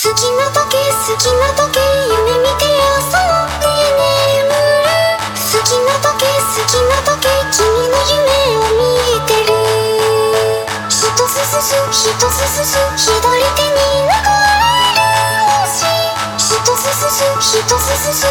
好きな時好きな時夢見て朝まて眠る好きな時好きな時君の夢を見てる一つずつ一つずつ左手に流れる星一つずつ一つずつ